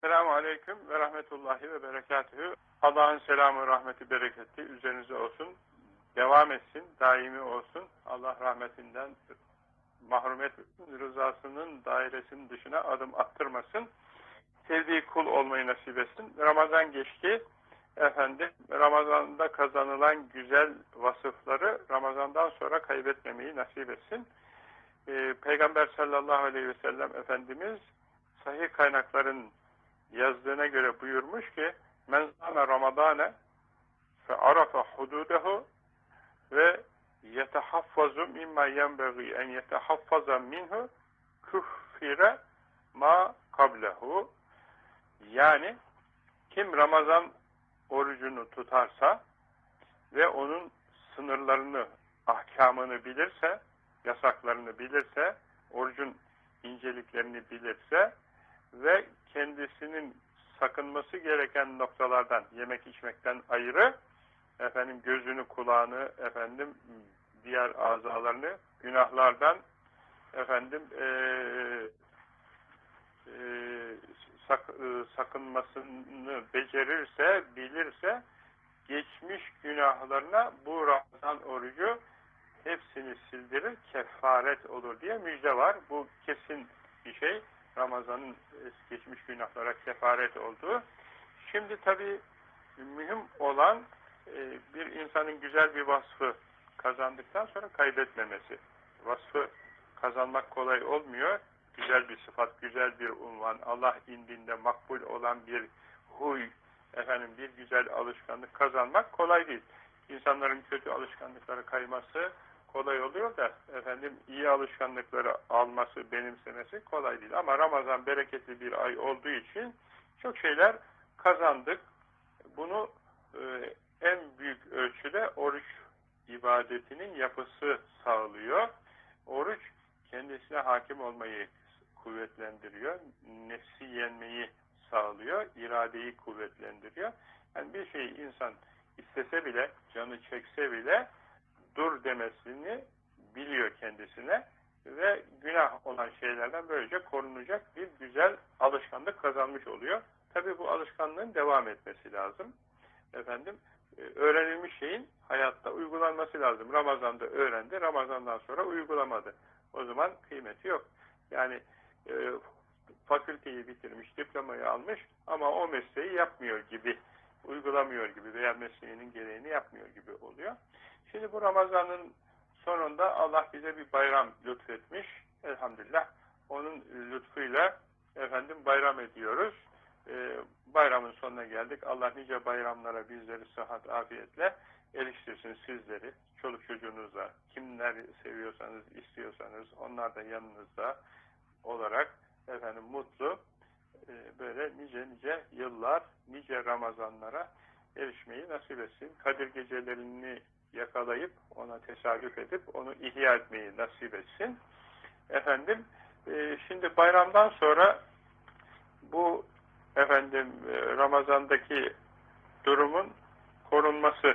Selamun Aleyküm ve Rahmetullahi ve Berekatühü. Allah'ın selamı, rahmeti, bereketi üzerinize olsun. Devam etsin, daimi olsun. Allah rahmetinden mahrum etmesin, rızasının dairesinin dışına adım attırmasın. Sevdiği kul olmayı nasip etsin. Ramazan geçti. Efendim, Ramazan'da kazanılan güzel vasıfları Ramazan'dan sonra kaybetmemeyi nasip etsin. Ee, Peygamber sallallahu aleyhi ve sellem Efendimiz sahih kaynakların yazdığına göre buyurmuş ki men zâme ramadâne fe arafa hududehu ve yetehaffazu mimma yenbeği en yetehaffaza minhu küffire ma kablehu. Yani kim Ramazan orucunu tutarsa ve onun sınırlarını, ahkamını bilirse, yasaklarını bilirse, orucun inceliklerini bilirse ve kendisinin sakınması gereken noktalardan, yemek içmekten ayrı, efendim gözünü, kulağını, efendim diğer azalarını günahlardan efendim e, e, sak, e, sakınmasını becerirse, bilirse geçmiş günahlarına bu Ramazan orucu hepsini sildirir, kefaret olur diye müjde var. Bu kesin bir şey. Ramazan'ın geçmiş günahlara kefaret olduğu. Şimdi tabii mühim olan e, bir insanın güzel bir vasfı kazandıktan sonra kaybetmemesi. Vasfı kazanmak kolay olmuyor. Güzel bir sıfat, güzel bir unvan, Allah indinde makbul olan bir huy, efendim bir güzel alışkanlık kazanmak kolay değil. İnsanların kötü alışkanlıklara kayması kolay oluyor da efendim iyi alışkanlıkları alması, benimsemesi kolay değil. Ama Ramazan bereketli bir ay olduğu için çok şeyler kazandık. Bunu e, en büyük ölçüde oruç ibadetinin yapısı sağlıyor. Oruç kendisine hakim olmayı kuvvetlendiriyor. Nefsi yenmeyi sağlıyor. iradeyi kuvvetlendiriyor. Yani bir şeyi insan istese bile, canı çekse bile dur demesini biliyor kendisine ve günah olan şeylerden böylece korunacak bir güzel alışkanlık kazanmış oluyor. Tabi bu alışkanlığın devam etmesi lazım. Efendim, e, öğrenilmiş şeyin hayatta uygulanması lazım. Ramazan'da öğrendi, Ramazan'dan sonra uygulamadı. O zaman kıymeti yok. Yani e, fakülteyi bitirmiş, diplomayı almış ama o mesleği yapmıyor gibi, uygulamıyor gibi veya mesleğinin gereğini yapmıyor gibi oluyor. Şimdi bu Ramazan'ın sonunda Allah bize bir bayram lütfetmiş. Elhamdülillah. Onun lütfuyla efendim bayram ediyoruz. Ee, bayramın sonuna geldik. Allah nice bayramlara bizleri sıhhat, afiyetle eriştirsin sizleri. Çoluk çocuğunuzla, kimler seviyorsanız, istiyorsanız onlar da yanınızda olarak efendim mutlu e, böyle nice nice yıllar, nice Ramazanlara erişmeyi nasip etsin. Kadir gecelerini yakalayıp ona tesadüf edip onu ihya etmeyi nasip etsin. Efendim e, şimdi bayramdan sonra bu efendim e, Ramazan'daki durumun korunması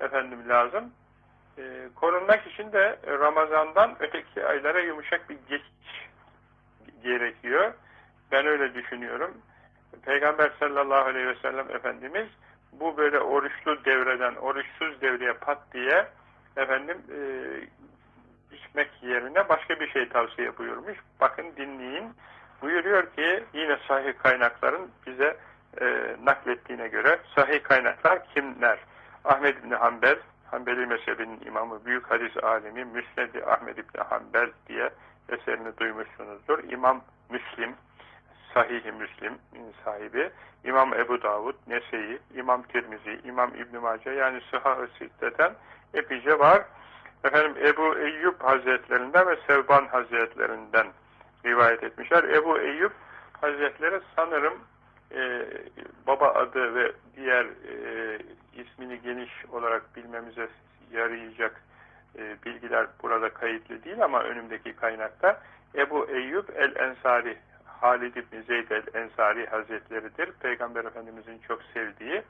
efendim lazım. E, korunmak için de Ramazan'dan öteki aylara yumuşak bir geçiş gerekiyor. Ben öyle düşünüyorum. Peygamber sallallahu aleyhi ve sellem Efendimiz bu böyle oruçlu devreden oruçsuz devreye pat diye efendim e, içmek yerine başka bir şey tavsiye buyurmuş. Bakın dinleyin. Buyuruyor ki yine sahih kaynakların bize e, naklettiğine göre sahih kaynaklar kimler? Ahmed İbni Hanbel, Hanbeli mezhebinin imamı, büyük hadis alemi, Müsned-i Ahmed İbni Hanbel diye eserini duymuşsunuzdur. İmam Müslim, Sahih-i Müslim sahibi, İmam Ebu Davud, Nese'yi, İmam Tirmizi, İmam İbn-i Mace yani Sıha-ı Sitte'den epeyce var. Efendim Ebu Eyyub Hazretlerinden ve Sevban Hazretlerinden rivayet etmişler. Ebu Eyyub Hazretleri sanırım e, baba adı ve diğer e, ismini geniş olarak bilmemize yarayacak e, bilgiler burada kayıtlı değil ama önümdeki kaynakta Ebu Eyyub el-Ensari Halid İbni Zeyd el-Ensari Hazretleridir. Peygamber Efendimizin çok sevdiği,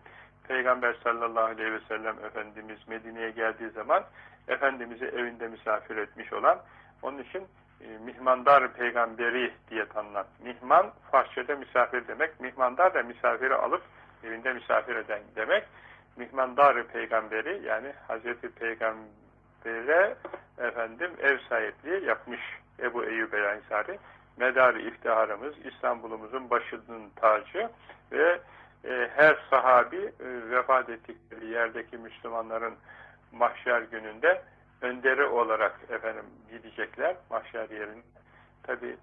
Peygamber sallallahu aleyhi ve sellem Efendimiz Medine'ye geldiği zaman Efendimiz'i evinde misafir etmiş olan, onun için e, mihmandar peygamberi diye tanınan. Mihman Farsçada misafir demek. Mihmandar da misafiri alıp evinde misafir eden demek. Mihmandar peygamberi yani Hazreti Peygamber'e efendim ev sahipliği yapmış Ebu Eyyub el Ensari. Medar iftiharımız, İstanbul'umuzun başının tacı ve e, her sahabi e, vefat ettikleri yerdeki Müslümanların mahşer gününde önderi olarak efendim gidecekler mahşer yerine. Tabi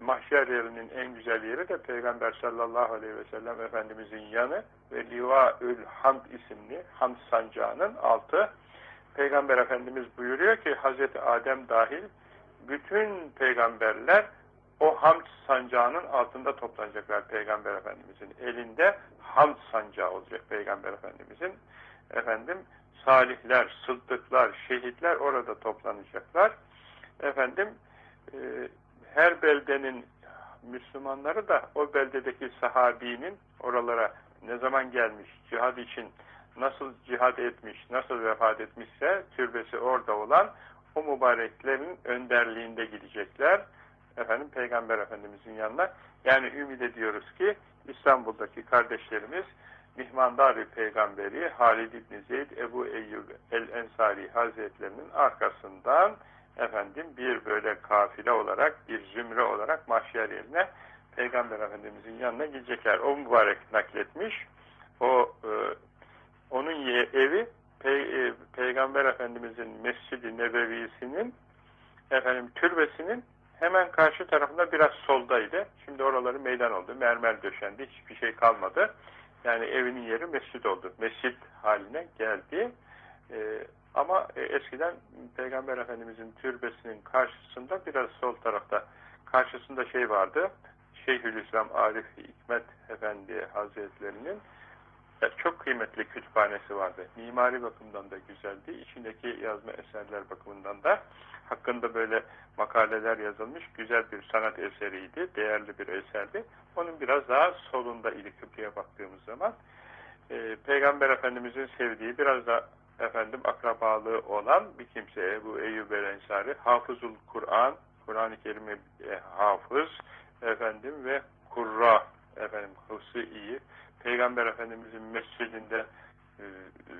mahşer yerinin en güzel yeri de Peygamber sallallahu aleyhi ve sellem Efendimizin yanı ve Livaül Hamd isimli Hamd sancağının altı. Peygamber Efendimiz buyuruyor ki Hazreti Adem dahil bütün peygamberler o hamd sancağının altında toplanacaklar Peygamber Efendimizin elinde hamd sancağı olacak Peygamber Efendimizin efendim salihler, sıddıklar, şehitler orada toplanacaklar. Efendim e, her beldenin Müslümanları da o beldedeki sahabinin oralara ne zaman gelmiş, cihad için nasıl cihad etmiş, nasıl vefat etmişse türbesi orada olan o mübareklerin önderliğinde gidecekler. Efendim Peygamber Efendimizin yanına. Yani ümit ediyoruz ki İstanbul'daki kardeşlerimiz Mihmandar-ı Peygamberi Halid İbni Zeyd Ebu Eyyub el-Ensari Hazretlerinin arkasından efendim bir böyle kafile olarak, bir zümre olarak mahşer yerine Peygamber Efendimizin yanına gidecekler. O mübarek nakletmiş. O e, onun evi Pey, e, Peygamber Efendimizin Mescid-i Nebevisinin efendim türbesinin hemen karşı tarafında biraz soldaydı. Şimdi oraları meydan oldu. Mermer döşendi. Hiçbir şey kalmadı. Yani evinin yeri mescit oldu. Mescit haline geldi. Ee, ama e, eskiden Peygamber Efendimizin türbesinin karşısında biraz sol tarafta karşısında şey vardı. Şeyhülislam Arif Hikmet Efendi Hazretlerinin e, çok kıymetli kütüphanesi vardı. Mimari bakımından da güzeldi. İçindeki yazma eserler bakımından da hakkında böyle makaleler yazılmış. Güzel bir sanat eseriydi. Değerli bir eserdi. Onun biraz daha solunda idi Kıbrı'ya baktığımız zaman. E, Peygamber Efendimizin sevdiği biraz da efendim akrabalığı olan bir kimseye bu Eyyub el Ensari Hafızul Kur'an Kur'an-ı Kerim'e e, hafız efendim ve kurra efendim hıfzı iyi Peygamber Efendimizin mescidinde e, e,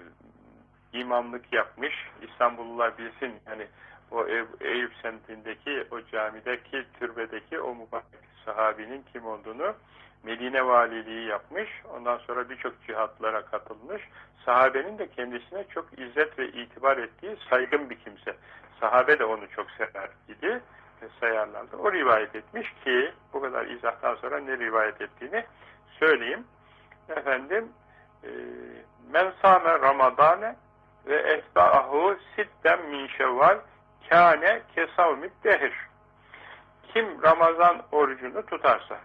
imamlık yapmış. İstanbullular bilsin yani o Eyüp semtindeki o camideki türbedeki o mübarek sahabinin kim olduğunu Medine valiliği yapmış. Ondan sonra birçok cihatlara katılmış. Sahabenin de kendisine çok izzet ve itibar ettiği saygın bir kimse. Sahabe de onu çok sever idi ve sayarlardı. O rivayet etmiş ki bu kadar izahtan sonra ne rivayet ettiğini söyleyeyim efendim e, men ramadane ve etba'ahu sitten min şevval kâne kesavmid dehir. Kim Ramazan orucunu tutarsa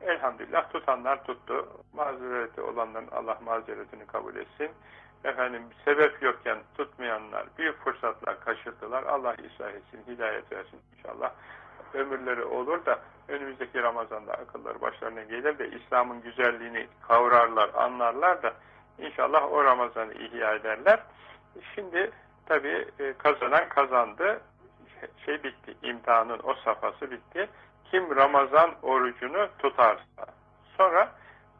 elhamdülillah tutanlar tuttu. Mazereti olanların Allah mazeretini kabul etsin. Efendim sebep yokken tutmayanlar büyük fırsatlar kaçırdılar. Allah ıslah etsin hidayet versin inşallah ömürleri olur da önümüzdeki Ramazan'da akılları başlarına gelir de İslam'ın güzelliğini kavrarlar, anlarlar da inşallah o Ramazan'ı ihya ederler. Şimdi tabi e, kazanan kazandı. Şey bitti, imtihanın o safhası bitti. Kim Ramazan orucunu tutarsa. Sonra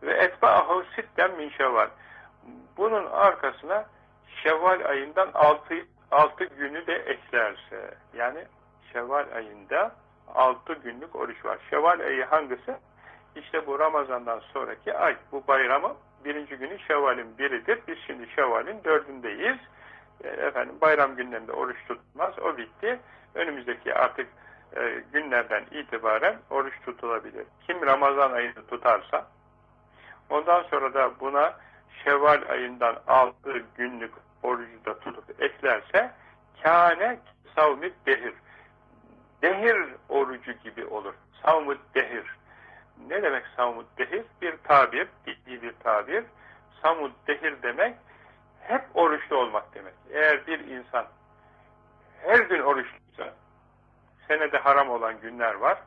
ve etba'ahu sitten min şevval. Bunun arkasına Şevval ayından 6, 6 günü de eklerse yani Şevval ayında 6 günlük oruç var. Şevval ayı hangisi? İşte bu Ramazan'dan sonraki ay. Bu bayramın birinci günü Şevval'in biridir. Biz şimdi Şevval'in dördündeyiz. E, efendim bayram günlerinde oruç tutmaz. O bitti. Önümüzdeki artık e, günlerden itibaren oruç tutulabilir. Kim Ramazan ayını tutarsa ondan sonra da buna Şevval ayından 6 günlük orucu da tutup eklerse kâne savmit dehir dehir orucu gibi olur. Savmut dehir. Ne demek savmut dehir? Bir tabir, ciddi bir tabir. Savmut dehir demek hep oruçlu olmak demek. Eğer bir insan her gün oruçluysa senede haram olan günler var.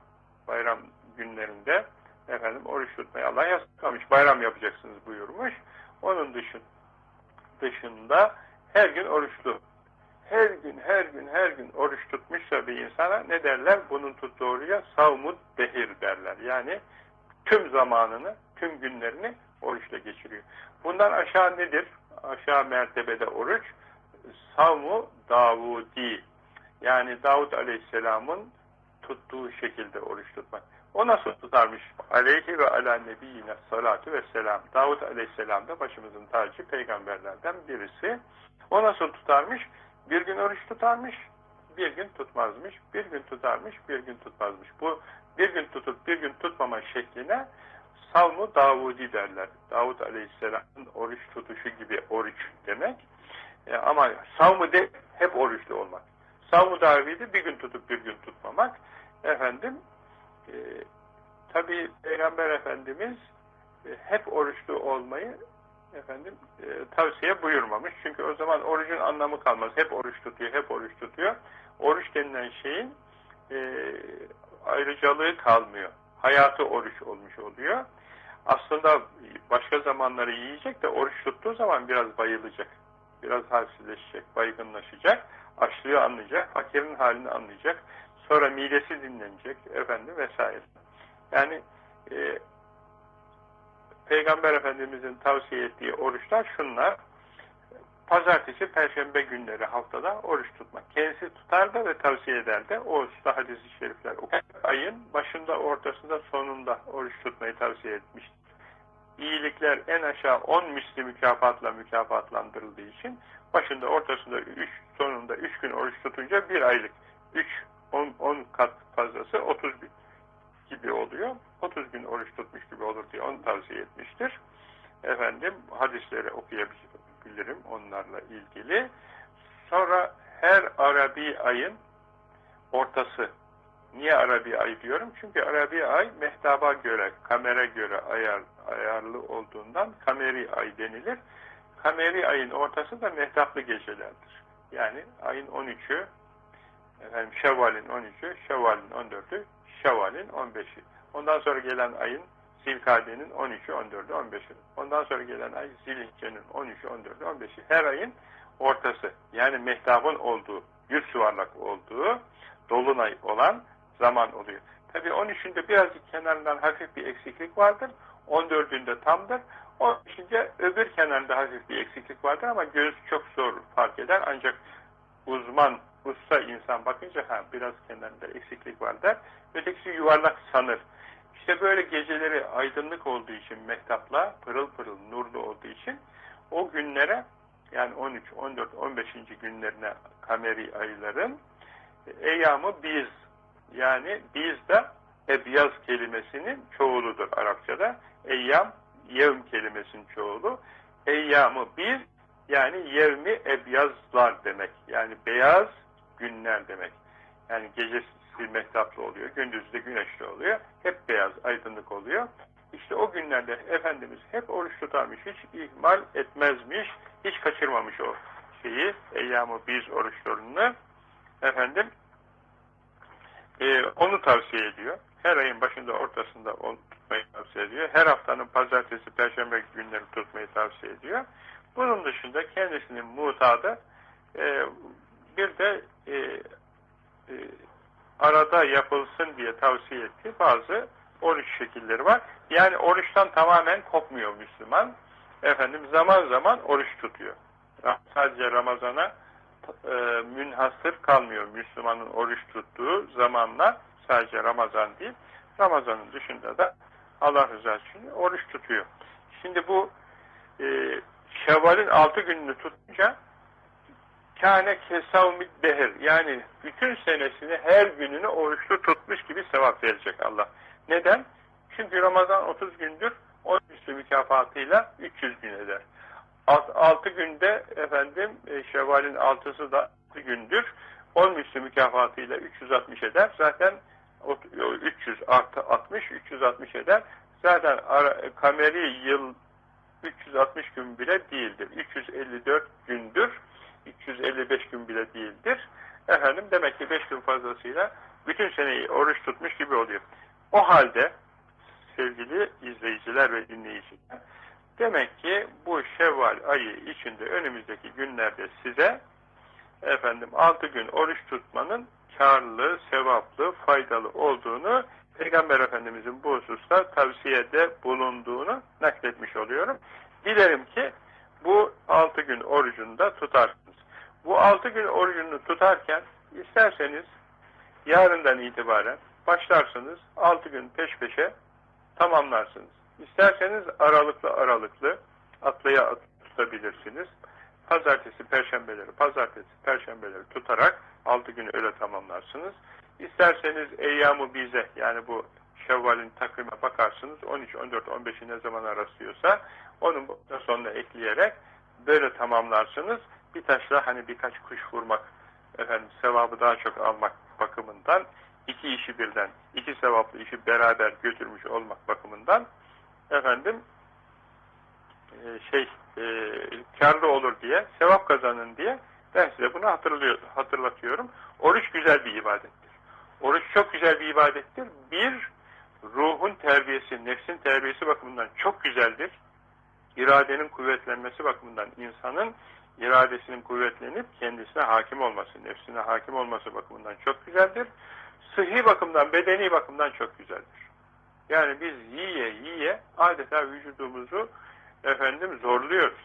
Bayram günlerinde efendim oruç tutmayı Allah yasaklamış. Bayram yapacaksınız buyurmuş. Onun dışın, dışında her gün oruçlu. Her gün, her gün, her gün oruç tutmuşsa bir insana ne derler? Bunun tuttuğu oruca savmut behir derler. Yani tüm zamanını, tüm günlerini oruçla geçiriyor. Bundan aşağı nedir? Aşağı mertebede oruç savmu Davudi. Yani Davud Aleyhisselam'ın tuttuğu şekilde oruç tutmak. O nasıl tutarmış? Aleyhi ve ala nebiyyine salatu ve selam. Davud Aleyhisselam da başımızın tacı peygamberlerden birisi. O nasıl tutarmış? Bir gün oruç tutarmış, bir gün tutmazmış, bir gün tutarmış, bir gün tutmazmış. Bu bir gün tutup bir gün tutmama şekline Savmu Davudi derler. Davud Aleyhisselam'ın oruç tutuşu gibi oruç demek. E, ama savmu de hep oruçlu olmak. Savmu Davidi bir gün tutup bir gün tutmamak. Efendim e, tabi Peygamber Efendimiz e, hep oruçlu olmayı efendim e, tavsiye buyurmamış. Çünkü o zaman orucun anlamı kalmaz. Hep oruç tutuyor, hep oruç tutuyor. Oruç denilen şeyin e, ayrıcalığı kalmıyor. Hayatı oruç olmuş oluyor. Aslında başka zamanları yiyecek de oruç tuttuğu zaman biraz bayılacak. Biraz halsizleşecek, baygınlaşacak. Açlığı anlayacak, fakirin halini anlayacak. Sonra midesi dinlenecek efendim vesaire. Yani e, Peygamber Efendimizin tavsiye ettiği oruçlar şunlar. Pazartesi, Perşembe günleri haftada oruç tutmak. Kendisi tutar da ve tavsiye eder de o usta hadis-i şerifler. Ayın başında, ortasında, sonunda oruç tutmayı tavsiye etmiştir. İyilikler en aşağı 10 misli mükafatla mükafatlandırıldığı için başında, ortasında 3, sonunda 3 gün oruç tutunca bir aylık 3, 10, 10 kat fazlası 30 gibi oluyor. 30 gün oruç tutmuş gibi olur diye onu tavsiye etmiştir. Efendim hadisleri okuyabilirim onlarla ilgili. Sonra her Arabi ayın ortası. Niye Arabi ay diyorum? Çünkü Arabi ay mehtaba göre, kamera göre ayar, ayarlı olduğundan kameri ay denilir. Kameri ayın ortası da mehtaplı gecelerdir. Yani ayın 13'ü, efendim Şevval'in 13'ü, Şevval'in 14'ü, Şevval'in 15'i. Ondan sonra gelen ayın Zilkade'nin 13'ü, 14'ü, 15'i. Ondan sonra gelen ay Zilhicce'nin 13'ü, 14'ü, 15'i. Her ayın ortası. Yani mehtabın olduğu, yüz suvarlak olduğu, dolunay olan zaman oluyor. Tabi 13'ünde birazcık kenarından hafif bir eksiklik vardır. 14'ünde tamdır. 15'inde öbür kenarında hafif bir eksiklik vardır ama göz çok zor fark eder. Ancak uzman usta insan bakınca ha biraz kenarında eksiklik var der. Ötekisi yuvarlak sanır. İşte böyle geceleri aydınlık olduğu için mehtapla pırıl pırıl nurlu olduğu için o günlere yani 13, 14, 15. günlerine kameri ayların eyyamı biz yani biz de ebyaz kelimesinin çoğuludur Arapçada. Eyyam, yevm kelimesinin çoğulu. Eyyamı biz yani yevmi ebyazlar demek. Yani beyaz günler demek. Yani gecesi mehtaplı oluyor, gündüzü de güneşli oluyor. Hep beyaz, aydınlık oluyor. İşte o günlerde Efendimiz hep oruç tutarmış, hiç ihmal etmezmiş, hiç kaçırmamış o şeyi, eyyamı biz oruçlarını. Efendim, e, onu tavsiye ediyor. Her ayın başında, ortasında onu tutmayı tavsiye ediyor. Her haftanın pazartesi, perşembe günleri tutmayı tavsiye ediyor. Bunun dışında kendisinin mutadı e, bir de e, e, arada yapılsın diye tavsiye ettiği bazı oruç şekilleri var. Yani oruçtan tamamen kopmuyor Müslüman. Efendim zaman zaman oruç tutuyor. Sadece Ramazan'a e, münhasır kalmıyor Müslümanın oruç tuttuğu zamanla sadece Ramazan değil. Ramazanın dışında da Allah rızası için oruç tutuyor. Şimdi bu e, Şevval'in altı gününü tutunca kâne kesavmid behir yani bütün senesini her gününü oruçlu tutmuş gibi sevap verecek Allah. Neden? Çünkü Ramazan 30 gündür 10 üstü mükafatıyla 300 gün eder. 6 günde efendim e, Şevval'in 6'sı da 6 gündür 10 üstü mükafatıyla 360 eder. Zaten 300 artı 60 360 eder. Zaten kameri yıl 360 gün bile değildir. 354 gündür 355 gün bile değildir. Efendim demek ki 5 gün fazlasıyla bütün seneyi oruç tutmuş gibi oluyor. O halde sevgili izleyiciler ve dinleyiciler demek ki bu Şevval ayı içinde önümüzdeki günlerde size efendim 6 gün oruç tutmanın karlı, sevaplı, faydalı olduğunu Peygamber Efendimizin bu hususta tavsiyede bulunduğunu nakletmiş oluyorum. Dilerim ki bu 6 gün orucunu da tutarsınız. Bu 6 gün orucunu tutarken isterseniz yarından itibaren başlarsınız 6 gün peş peşe tamamlarsınız. İsterseniz aralıklı aralıklı atlaya tutabilirsiniz. Pazartesi, perşembeleri, pazartesi, perşembeleri tutarak 6 gün öyle tamamlarsınız. İsterseniz eyyam bize yani bu Şevval'in takvime bakarsınız. 13, 14, 15'i ne zaman rastlıyorsa onun sonuna ekleyerek böyle tamamlarsınız. Bir taşla hani birkaç kuş vurmak efendim sevabı daha çok almak bakımından iki işi birden, iki sevaplı işi beraber götürmüş olmak bakımından efendim e, şey e, karlı olur diye, sevap kazanın diye ben size bunu hatırlatıyorum. Oruç güzel bir ibadettir. Oruç çok güzel bir ibadettir. Bir, ruhun terbiyesi, nefsin terbiyesi bakımından çok güzeldir. İradenin kuvvetlenmesi bakımından insanın iradesinin kuvvetlenip kendisine hakim olması, nefsine hakim olması bakımından çok güzeldir. Sıhhi bakımdan, bedeni bakımdan çok güzeldir. Yani biz yiye yiye adeta vücudumuzu efendim zorluyoruz.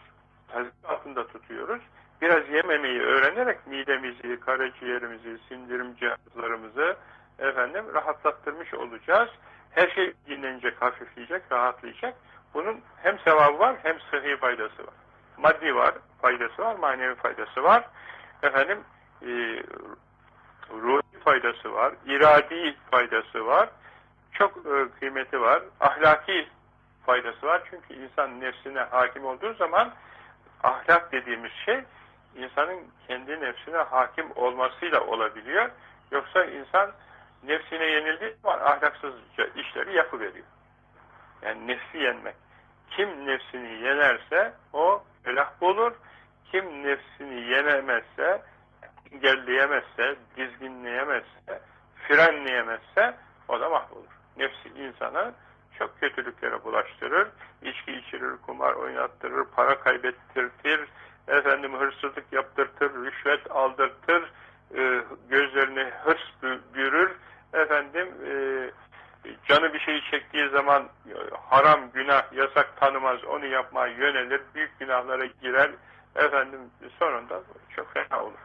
Tazik altında tutuyoruz. Biraz yememeyi öğrenerek midemizi, karaciğerimizi, sindirim cihazlarımızı efendim rahatlattırmış olacağız. Her şey dinlenecek, hafifleyecek, rahatlayacak. Bunun hem sevabı var hem sıhhi faydası var. Maddi var, faydası var, manevi faydası var. Efendim e, ruhi faydası var, iradi faydası var. Çok e, kıymeti var. Ahlaki faydası var. Çünkü insan nefsine hakim olduğu zaman ahlak dediğimiz şey insanın kendi nefsine hakim olmasıyla olabiliyor. Yoksa insan nefsine yenildiği zaman ahlaksızca işleri yapıveriyor. Yani nefsi yenmek. Kim nefsini yenerse o felah bulur. Kim nefsini yenemezse, engelleyemezse, dizginleyemezse, frenleyemezse o da mahvolur. Nefsi insanı çok kötülüklere bulaştırır, içki içirir, kumar oynattırır, para kaybettirtir, efendim hırsızlık yaptırtır, rüşvet aldırtır, e, gözlerini hırs bürür, efendim e, canı bir şeyi çektiği zaman e, haram, günah, yasak tanımaz, onu yapmaya yönelir, büyük günahlara girer, efendim sonunda çok fena olur.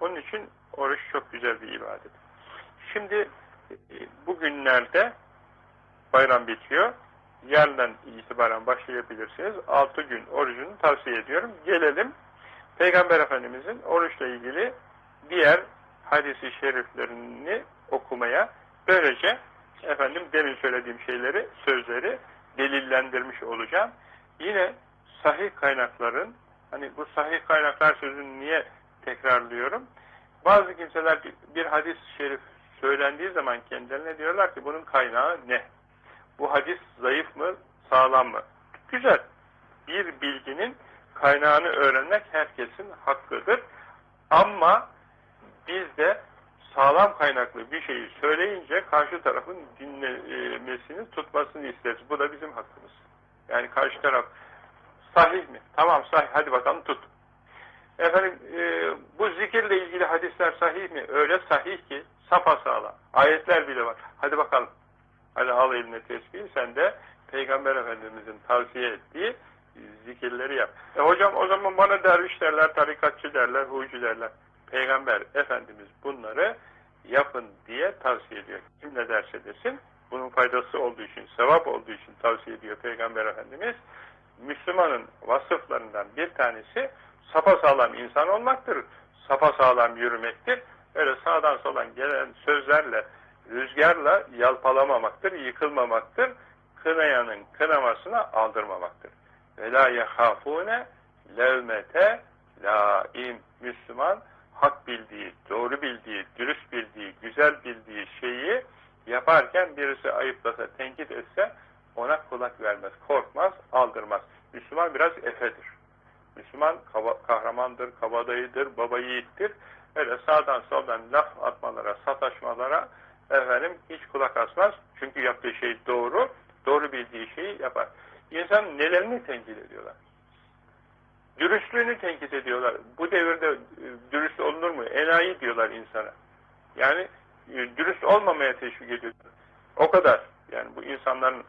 Onun için oruç çok güzel bir ibadet. Şimdi e, bugünlerde bayram bitiyor. Yarından itibaren başlayabilirsiniz. 6 gün orucunu tavsiye ediyorum. Gelelim Peygamber Efendimizin oruçla ilgili diğer hadisi şeriflerini okumaya. Böylece efendim demin söylediğim şeyleri, sözleri delillendirmiş olacağım. Yine sahih kaynakların, hani bu sahih kaynaklar sözünü niye tekrarlıyorum? Bazı kimseler bir hadis-i şerif söylendiği zaman kendilerine diyorlar ki bunun kaynağı ne? Bu hadis zayıf mı, sağlam mı? Güzel. Bir bilginin kaynağını öğrenmek herkesin hakkıdır. Ama biz de sağlam kaynaklı bir şeyi söyleyince karşı tarafın dinlemesini, tutmasını isteriz. Bu da bizim hakkımız. Yani karşı taraf sahih mi? Tamam sahih. Hadi bakalım tut. Efendim e, bu zikirle ilgili hadisler sahih mi? Öyle sahih ki sapasağlam. Ayetler bile var. Hadi bakalım. Hadi al eline tesbihi sen de Peygamber Efendimizin tavsiye ettiği zikirleri yap. E hocam o zaman bana derviş derler, tarikatçı derler, huycu derler. Peygamber Efendimiz bunları yapın diye tavsiye ediyor. Kim ne derse desin, bunun faydası olduğu için, sevap olduğu için tavsiye ediyor Peygamber Efendimiz. Müslümanın vasıflarından bir tanesi sapasağlam insan olmaktır, sapasağlam yürümektir. Öyle sağdan soldan gelen sözlerle, rüzgarla yalpalamamaktır, yıkılmamaktır, kınayanın kınamasına aldırmamaktır. Ve la yehafune levmete laim. Müslüman hak bildiği, doğru bildiği, dürüst bildiği, güzel bildiği şeyi yaparken birisi ayıplasa, tenkit etse ona kulak vermez, korkmaz, aldırmaz. Müslüman biraz efedir. Müslüman kaba, kahramandır, kabadayıdır, baba yiğittir. Öyle sağdan soldan laf atmalara, sataşmalara efendim hiç kulak asmaz. Çünkü yaptığı şey doğru, doğru bildiği şeyi yapar. İnsan nelerini tenkit ediyorlar? Dürüstlüğünü tenkit ediyorlar. Bu devirde e, dürüst olunur mu? Enayi diyorlar insana. Yani e, dürüst olmamaya teşvik ediyorlar. O kadar. Yani bu insanların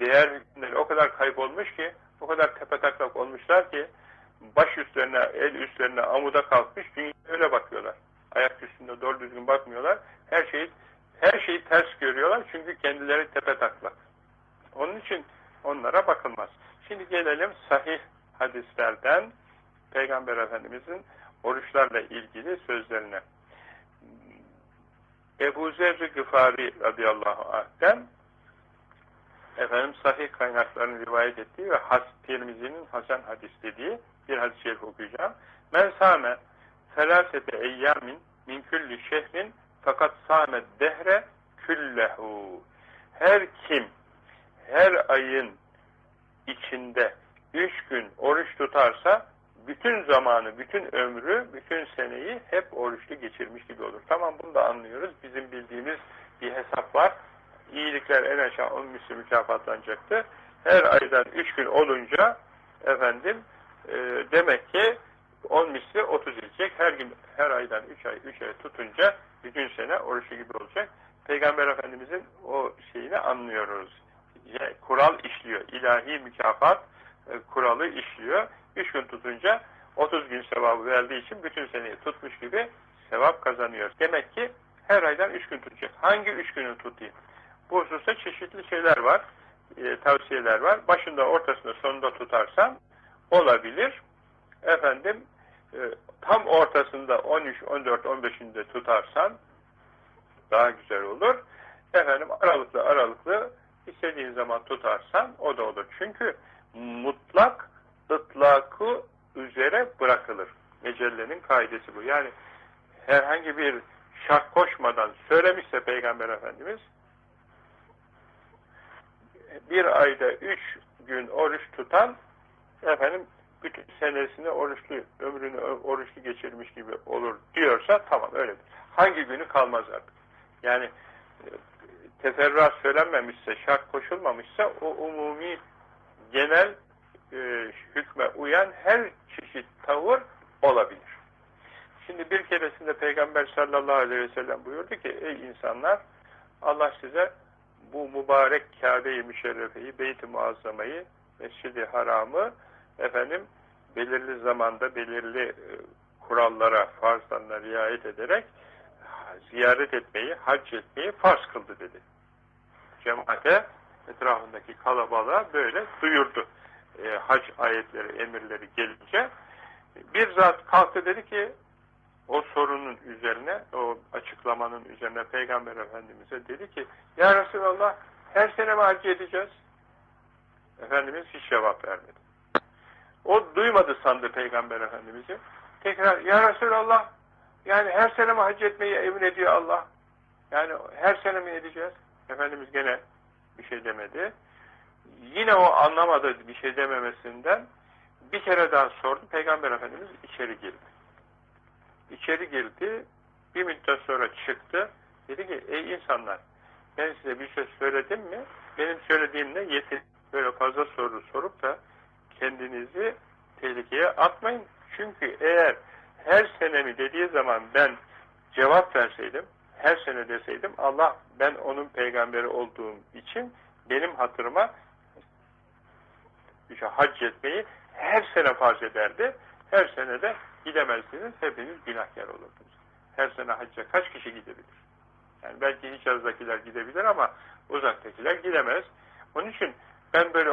değer hükümleri o kadar kaybolmuş ki, o kadar tepetaklak olmuşlar ki, baş üstlerine, el üstlerine amuda kalkmış, dünya öyle bakıyorlar. Ayak üstünde doğru düzgün bakmıyorlar. Her şeyi her şeyi ters görüyorlar çünkü kendileri tepetaklak. Onun için onlara bakılmaz. Şimdi gelelim sahih hadislerden Peygamber Efendimizin oruçlarla ilgili sözlerine. Ebu Zer-i Gıfari radıyallahu anh'ten efendim sahih kaynaklarını rivayet ettiği ve Has Tirmizi'nin Hasan hadis dediği bir hadis-i şerif okuyacağım. Men sâme felâsete eyyamin min külli şehrin fakat sâmet dehre küllehu. Her kim her ayın içinde üç gün oruç tutarsa bütün zamanı, bütün ömrü, bütün seneyi hep oruçlu geçirmiş gibi olur. Tamam bunu da anlıyoruz. Bizim bildiğimiz bir hesap var. İyilikler en aşağı 10 misli mükafatlanacaktı. Her aydan 3 gün olunca efendim e, demek ki 10 misli 30 edecek. Her gün her aydan 3 ay 3 ay tutunca bütün sene oruçlu gibi olacak. Peygamber Efendimizin o şeyini anlıyoruz. Yani, kural işliyor. İlahi mükafat e, kuralı işliyor. 3 gün tutunca 30 gün sevabı verdiği için bütün seneyi tutmuş gibi sevap kazanıyor. Demek ki her aydan 3 gün tutacak. Hangi 3 günü tutayım? Bu hususta çeşitli şeyler var, e, tavsiyeler var. Başında, ortasında, sonunda tutarsan olabilir. Efendim, e, tam ortasında 13, 14, 15'inde tutarsan daha güzel olur. Efendim, aralıklı aralıklı istediğin zaman tutarsan o da olur. Çünkü mutlak ıtlakı üzere bırakılır. Mecellenin kaidesi bu. Yani herhangi bir şart koşmadan söylemişse Peygamber Efendimiz bir ayda üç gün oruç tutan efendim bütün senesini oruçlu, ömrünü oruçlu geçirmiş gibi olur diyorsa tamam öyledir. Hangi günü kalmaz artık. Yani e, teferruat söylenmemişse, şart koşulmamışsa o umumi genel e, hükme uyan her çeşit tavır olabilir. Şimdi bir keresinde Peygamber sallallahu aleyhi ve sellem buyurdu ki ey insanlar Allah size bu mübarek Kabe-i Müşerrefe'yi, Beyt-i Muazzama'yı, Mescid-i Haram'ı efendim belirli zamanda belirli e, kurallara, farzlarına riayet ederek ziyaret etmeyi, hac etmeyi farz kıldı dedi. Cemaate etrafındaki kalabalığa böyle duyurdu. E, hac ayetleri, emirleri gelince bir zat kalktı dedi ki o sorunun üzerine, o açıklamanın üzerine Peygamber Efendimiz'e dedi ki Ya Resulallah her sene mi hac edeceğiz? Efendimiz hiç cevap vermedi. O duymadı sandı Peygamber Efendimiz'i. Tekrar Ya Resulallah yani her sene mi hac etmeyi emrediyor Allah? Yani her sene mi edeceğiz? Efendimiz gene bir şey demedi. Yine o anlamadı bir şey dememesinden bir kere daha sordu. Peygamber Efendimiz içeri girdi. İçeri girdi. Bir müddet sonra çıktı. Dedi ki ey insanlar ben size bir şey söyledim mi? Benim söylediğimle yetin. Böyle fazla soru sorup da kendinizi tehlikeye atmayın. Çünkü eğer her sene mi dediği zaman ben cevap verseydim, her sene deseydim Allah ben onun peygamberi olduğum için benim hatırıma işte hac etmeyi her sene farz ederdi. Her sene de gidemezdiniz. Hepiniz günahkar olurdunuz. Her sene hacca kaç kişi gidebilir? Yani belki Hicaz'dakiler gidebilir ama uzaktakiler gidemez. Onun için ben böyle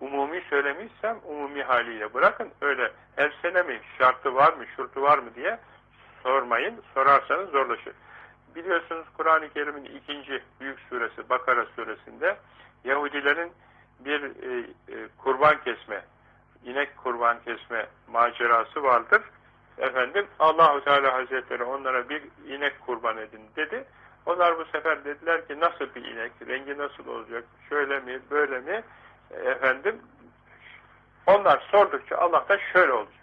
umumi söylemişsem umumi haliyle bırakın. Öyle her sene mi, şartı var mı, şurtu var mı diye sormayın. Sorarsanız zorlaşır. Biliyorsunuz Kur'an-ı Kerim'in ikinci büyük suresi Bakara suresinde Yahudilerin bir e, e, kurban kesme, inek kurban kesme macerası vardır. Efendim Allahu Teala Hazretleri onlara bir inek kurban edin dedi. Onlar bu sefer dediler ki nasıl bir inek, rengi nasıl olacak, şöyle mi, böyle mi? Efendim onlar sordukça Allah da şöyle olacak,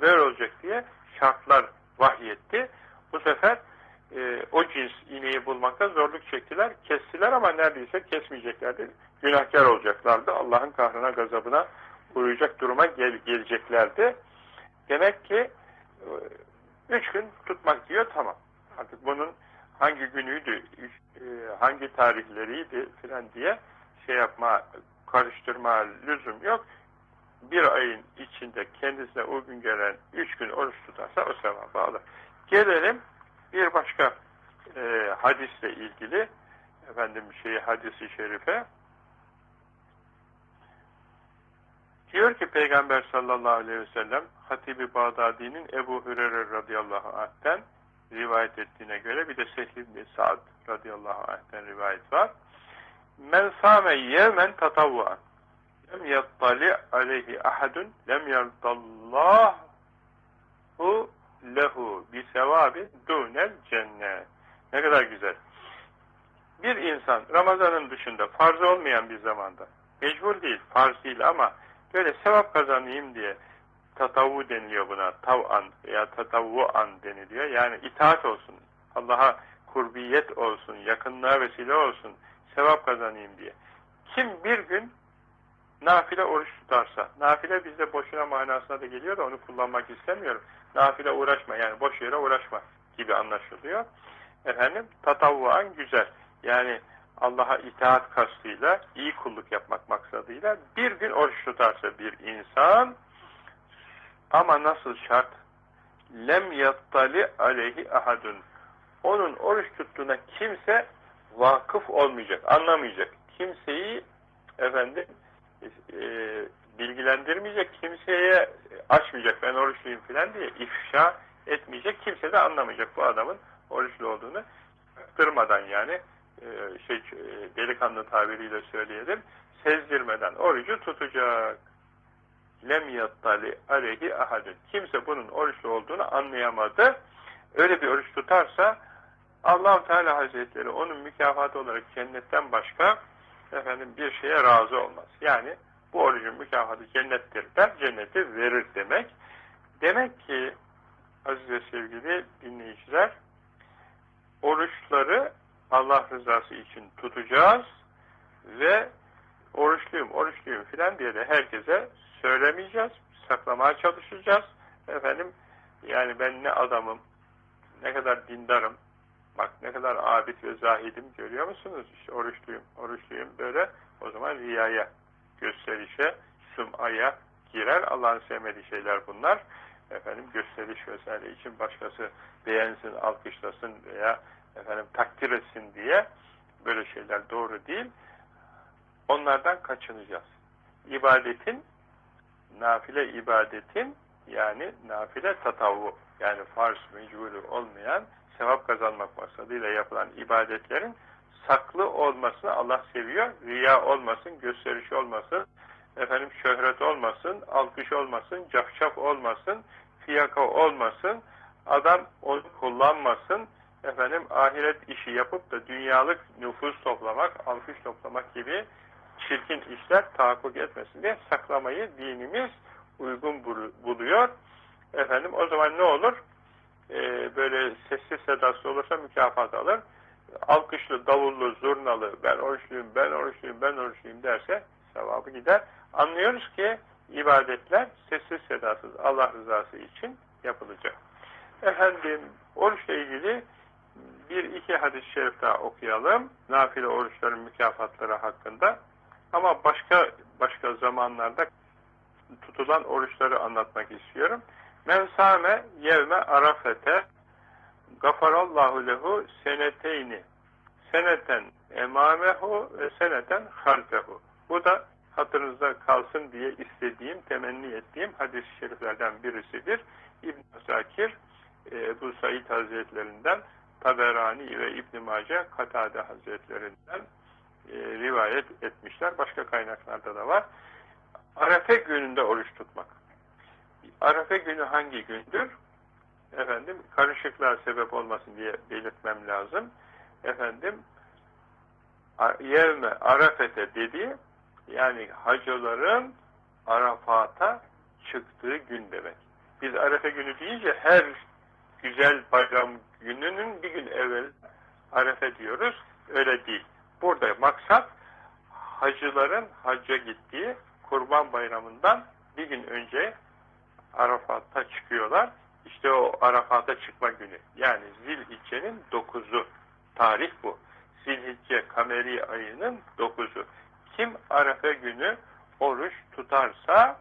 böyle olacak diye şartlar vahyetti. Bu sefer e, o cins ineği bulmakta zorluk çektiler. Kestiler ama neredeyse kesmeyeceklerdi. Günahkar olacaklardı. Allah'ın kahrına, gazabına uğrayacak duruma gel geleceklerdi. Demek ki e, üç gün tutmak diyor tamam. Artık bunun hangi günüydü, e, hangi tarihleriydi filan diye şey yapma, karıştırma lüzum yok. Bir ayın içinde kendisine o gün gelen üç gün oruç tutarsa o sevaba bağlı. Gelelim bir başka e, hadisle ilgili efendim şey hadisi şerife diyor ki Peygamber sallallahu aleyhi ve sellem Hatibi Bağdadi'nin Ebu Hürer'e radıyallahu anh'ten rivayet ettiğine göre bir de Sehl ibn Sa'd radıyallahu anh'ten rivayet var. Men sâme yevmen tatavvuan lem yattali aleyhi ahadun lem yardallahu lehu bi sevabi dunel cennet. Ne kadar güzel. Bir insan Ramazan'ın dışında farz olmayan bir zamanda mecbur değil, farz değil ama böyle sevap kazanayım diye tatavu deniliyor buna. Tav'an veya tatavvuan deniliyor. Yani itaat olsun. Allah'a kurbiyet olsun, yakınlığa vesile olsun, sevap kazanayım diye. Kim bir gün nafile oruç tutarsa, nafile bizde boşuna manasına da geliyor da onu kullanmak istemiyorum. Nafile uğraşma yani boş yere uğraşma gibi anlaşılıyor. Efendim tatavvuan güzel. Yani Allah'a itaat kastıyla, iyi kulluk yapmak maksadıyla bir gün oruç tutarsa bir insan ama nasıl şart? Lem yattali aleyhi ahadun. Onun oruç tuttuğuna kimse vakıf olmayacak, anlamayacak. Kimseyi efendim e, bilgilendirmeyecek, kimseye açmayacak ben oruçluyum filan diye ifşa etmeyecek, kimse de anlamayacak bu adamın oruçlu olduğunu. Kırmadan yani şey e, delikanlı tabiriyle söyleyelim, sezdirmeden orucu tutacak. Lem yattali aleyhi ahadun. Kimse bunun oruçlu olduğunu anlayamadı. Öyle bir oruç tutarsa allah Teala Hazretleri onun mükafatı olarak cennetten başka efendim bir şeye razı olmaz. Yani bu orucun mükafatı cennettir der, cenneti verir demek. Demek ki aziz ve sevgili dinleyiciler oruçları Allah rızası için tutacağız ve oruçluyum, oruçluyum filan diye de herkese söylemeyeceğiz, saklamaya çalışacağız. Efendim, yani ben ne adamım, ne kadar dindarım, bak ne kadar abid ve zahidim görüyor musunuz? İşte oruçluyum, oruçluyum böyle o zaman riyaya, gösterişe, sumaya girer. Allah'ın sevmediği şeyler bunlar. Efendim gösteriş vesaire için başkası beğensin, alkışlasın veya efendim takdir etsin diye böyle şeyler doğru değil. Onlardan kaçınacağız. İbadetin nafile ibadetin yani nafile tatavu yani farz mecburi olmayan sevap kazanmak maksadıyla yapılan ibadetlerin saklı olmasını Allah seviyor. Riya olmasın, gösteriş olmasın, efendim şöhret olmasın, alkış olmasın, cafcaf olmasın, fiyaka olmasın, adam onu kullanmasın, efendim ahiret işi yapıp da dünyalık nüfus toplamak, alkış toplamak gibi çirkin işler tahakkuk etmesin diye saklamayı dinimiz uygun buluyor. Efendim o zaman ne olur? Ee, böyle sessiz sedaslı olursa mükafat alır. Alkışlı, davullu, zurnalı, ben oruçluyum, ben oruçluyum, ben oruçluyum derse sevabı gider. Anlıyoruz ki ibadetler sessiz sedasız Allah rızası için yapılacak. Efendim oruçla ilgili bir iki hadis-i şerif daha okuyalım. Nafile oruçların mükafatları hakkında. Ama başka başka zamanlarda tutulan oruçları anlatmak istiyorum. Men sâme yevme arafete gafarallahu lehu seneteyni seneten emamehu ve seneten halfehu. Bu da hatırınızda kalsın diye istediğim, temenni ettiğim hadis-i şeriflerden birisidir. İbn-i Zakir e, bu Said Hazretlerinden Taberani ve İbn-i Mace Katade Hazretlerinden e, rivayet etmişler. Başka kaynaklarda da var. Arefe gününde oruç tutmak. Arefe günü hangi gündür? Efendim, karışıklığa sebep olmasın diye belirtmem lazım. Efendim, yevme arafete dediği, yani hacıların Arafat'a çıktığı gün demek. Biz Arefe günü deyince her güzel bayram gününün bir gün evvel Arefe diyoruz. Öyle değil. Burada maksat hacıların hacca gittiği, Kurban Bayramı'ndan bir gün önce Arafat'a çıkıyorlar. İşte o Arafat'a çıkma günü. Yani Zilhicce'nin dokuzu. Tarih bu. Zilhicce kameri ayının dokuzu. Kim Arafa günü oruç tutarsa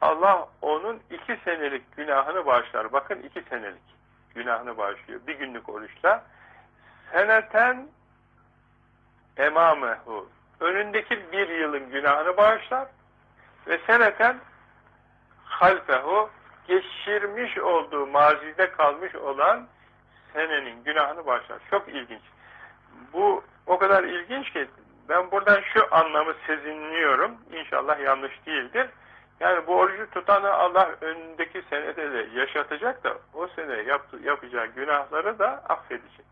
Allah onun iki senelik günahını bağışlar. Bakın iki senelik günahını bağışlıyor. Bir günlük oruçla seneten emamehu önündeki bir yılın günahını bağışlar ve seneten halfehu geçirmiş olduğu mazide kalmış olan senenin günahını bağışlar. Çok ilginç. Bu o kadar ilginç ki ben buradan şu anlamı sezinliyorum. İnşallah yanlış değildir. Yani bu orucu tutanı Allah önündeki senede de yaşatacak da o sene yaptı, yapacağı günahları da affedecek.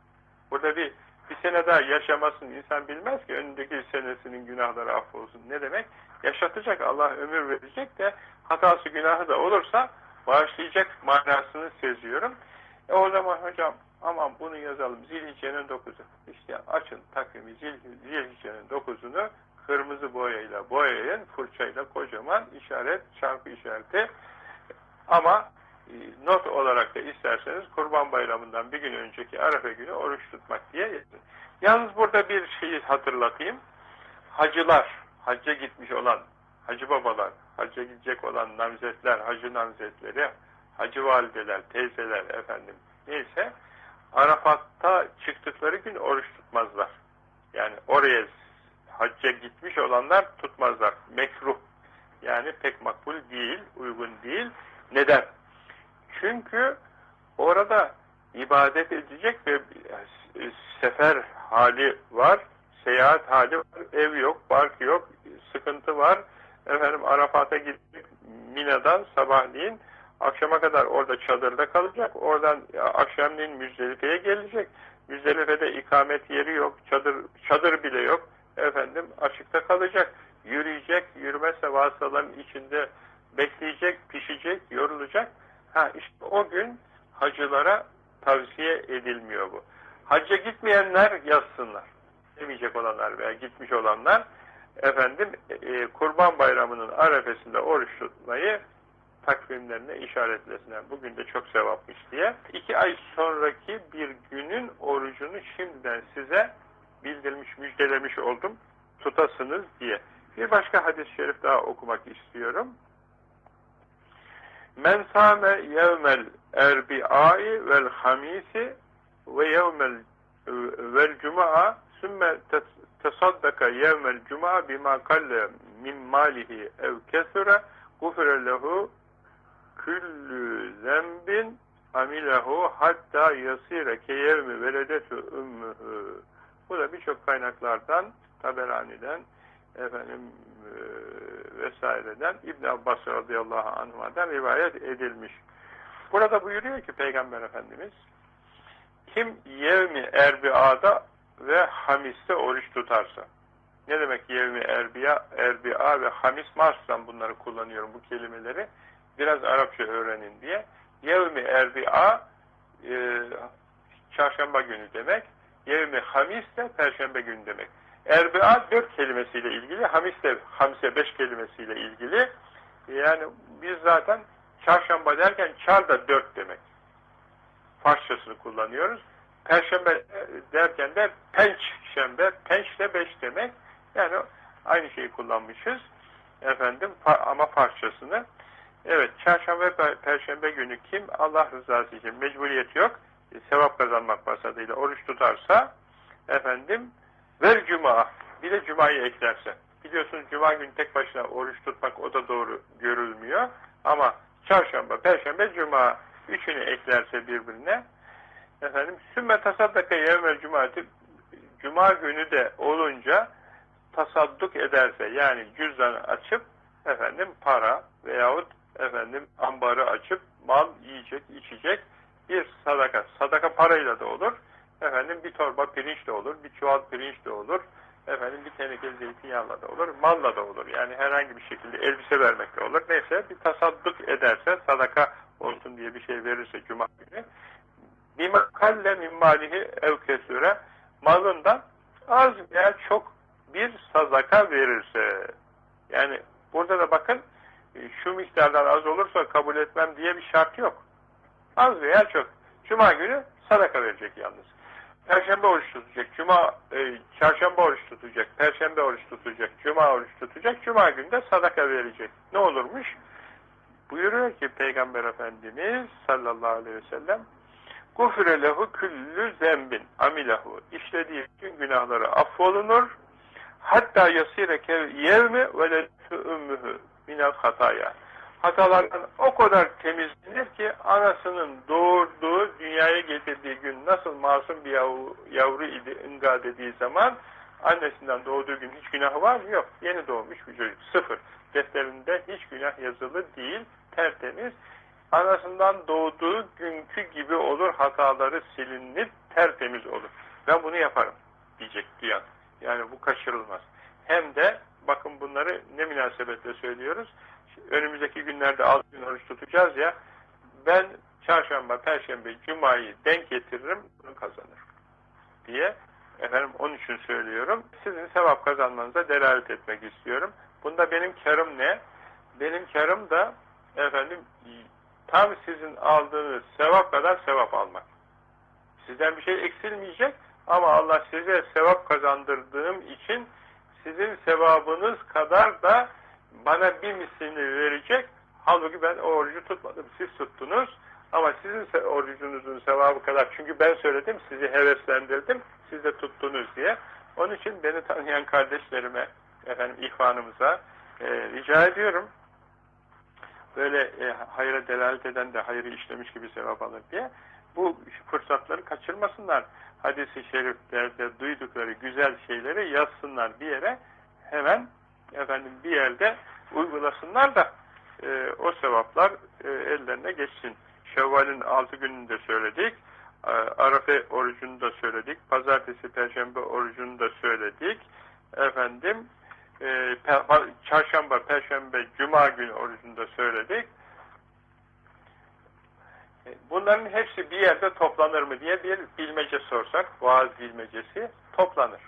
Burada bir bir sene daha yaşamasın insan bilmez ki önündeki senesinin günahları affolsun. Ne demek? Yaşatacak Allah ömür verecek de hatası günahı da olursa bağışlayacak manasını seziyorum. E o zaman hocam aman bunu yazalım Zilhicce'nin 9'u. İşte açın takvimi Zil, Zilhicce'nin 9'unu kırmızı boyayla boyayın, fırçayla kocaman işaret, çarpı işareti. Ama e, not olarak da isterseniz Kurban Bayramı'ndan bir gün önceki Arefe günü oruç tutmak diye yazın. Yalnız burada bir şeyi hatırlatayım. Hacılar, hacca gitmiş olan hacı babalar, hacca gidecek olan namzetler, hacı namzetleri, hacı valideler, teyzeler efendim neyse Arafat'ta çıktıkları gün oruç tutmazlar. Yani oraya hacca gitmiş olanlar tutmazlar. Mekruh. Yani pek makbul değil, uygun değil. Neden? Çünkü orada ibadet edecek ve sefer hali var, seyahat hali var, ev yok, bark yok, sıkıntı var. Efendim Arafat'a gidecek Mina'dan sabahleyin akşama kadar orada çadırda kalacak. Oradan akşamleyin Müzdelife'ye gelecek. Müzdelife'de ikamet yeri yok, çadır çadır bile yok. Efendim açıkta kalacak. Yürüyecek, yürümezse vasıtaların içinde bekleyecek, pişecek, yorulacak. Ha işte o gün hacılara tavsiye edilmiyor bu. Hacca gitmeyenler yazsınlar. Demeyecek olanlar veya gitmiş olanlar efendim e, Kurban Bayramı'nın arefesinde oruç tutmayı takvimlerine işaretlesinler. Bugün de çok sevapmış diye. İki ay sonraki bir günün orucunu şimdiden size bildirmiş, müjdelemiş oldum. Tutasınız diye. Bir başka hadis-i şerif daha okumak istiyorum. Men sâme yevmel erbi'ai vel hamisi ve yevmel vel cuma'a sümme tesaddaka yevmel cuma'a bima kalle min malihi ev kesure gufire lehu küllü zembin amilehu hatta yasire keyevmi veledetü ümmühü bu da birçok kaynaklardan Taberani'den efendim e, vesaireden İbn Abbas radıyallahu anh'a'dan rivayet edilmiş. Burada buyuruyor ki Peygamber Efendimiz kim yevmi erbiada ve hamiste oruç tutarsa ne demek yevmi erbiya, erbia ve hamis Mars'tan bunları kullanıyorum bu kelimeleri biraz Arapça öğrenin diye yevmi erbia e, çarşamba günü demek yevmi hamis de perşembe günü demek Erbea dört kelimesiyle ilgili, Hamis de Hamse beş kelimesiyle ilgili. Yani biz zaten çarşamba derken çar da dört demek. Farsçasını kullanıyoruz. Perşembe derken de penç şembe, penç de beş demek. Yani aynı şeyi kullanmışız. Efendim ama Farsçasını. Evet, çarşamba ve perşembe günü kim Allah rızası için mecburiyet yok, sevap kazanmak maksadıyla oruç tutarsa efendim Ver cuma. Bir de cumayı eklerse. Biliyorsunuz cuma günü tek başına oruç tutmak o da doğru görülmüyor. Ama çarşamba, perşembe, cuma üçünü eklerse birbirine efendim sümme tasaddaka yevmel cumarti cuma günü de olunca tasadduk ederse yani cüzdanı açıp efendim para veyahut efendim ambarı açıp mal yiyecek, içecek bir sadaka. Sadaka parayla da olur Efendim bir torba pirinç de olur, bir çuval pirinç de olur. Efendim bir teneke zeytinyağla da olur, malla da olur. Yani herhangi bir şekilde elbise vermek de olur. Neyse bir tasadduk ederse, sadaka olsun diye bir şey verirse cuma günü. Bima kalle min malihi ev kesure malından az veya çok bir sadaka verirse yani Burada da bakın şu miktardan az olursa kabul etmem diye bir şart yok. Az veya çok. Cuma günü sadaka verecek yalnız. Perşembe oruç tutacak, Cuma, e, çarşamba oruç tutacak, Perşembe oruç tutacak, Cuma oruç tutacak, Cuma günde sadaka verecek. Ne olurmuş? Buyuruyor ki Peygamber Efendimiz sallallahu aleyhi ve sellem Gufre lehu küllü zembin amilahu. İşlediği bütün günahları affolunur. Hatta yasire yevmi ve letü ümmühü minel hataya. Hatalardan o kadar temizlenir ki anasının doğurduğu, dünyaya getirdiği gün nasıl masum bir yavru, yavru idi ınga dediği zaman annesinden doğduğu gün hiç günahı var mı? Yok. Yeni doğmuş bir çocuk. Sıfır. Defterinde hiç günah yazılı değil. Tertemiz anasından doğduğu günkü gibi olur, hataları silinip tertemiz olur. Ben bunu yaparım diyecek duyan. Yani bu kaçırılmaz. Hem de bakın bunları ne münasebetle söylüyoruz. Önümüzdeki günlerde altı gün oruç tutacağız ya ben çarşamba, perşembe, cumayı denk getiririm, bunu kazanır diye efendim onun için söylüyorum. Sizin sevap kazanmanıza delalet etmek istiyorum. Bunda benim karım ne? Benim karım da efendim tam sizin aldığınız sevap kadar sevap almak. Sizden bir şey eksilmeyecek ama Allah size sevap kazandırdığım için sizin sevabınız kadar da bana bir mislini verecek. Halbuki ben o orucu tutmadım. Siz tuttunuz. Ama sizin orucunuzun sevabı kadar. Çünkü ben söyledim, sizi heveslendirdim. Siz de tuttunuz diye. Onun için beni tanıyan kardeşlerime, efendim ihvanımıza e, rica ediyorum böyle e, hayra delalet eden de hayrı işlemiş gibi sevap alır diye bu fırsatları kaçırmasınlar. Hadis-i şeriflerde duydukları güzel şeyleri yazsınlar bir yere hemen efendim bir yerde uygulasınlar da e, o sevaplar e, ellerine geçsin. Şevval'in altı gününde söyledik. E, Arafe orucunu da söyledik. Pazartesi, Perşembe orucunu da söyledik. Efendim e, çarşamba, perşembe, cuma günü orucunda söyledik. E, bunların hepsi bir yerde toplanır mı diye bir bilmece sorsak, vaaz bilmecesi toplanır.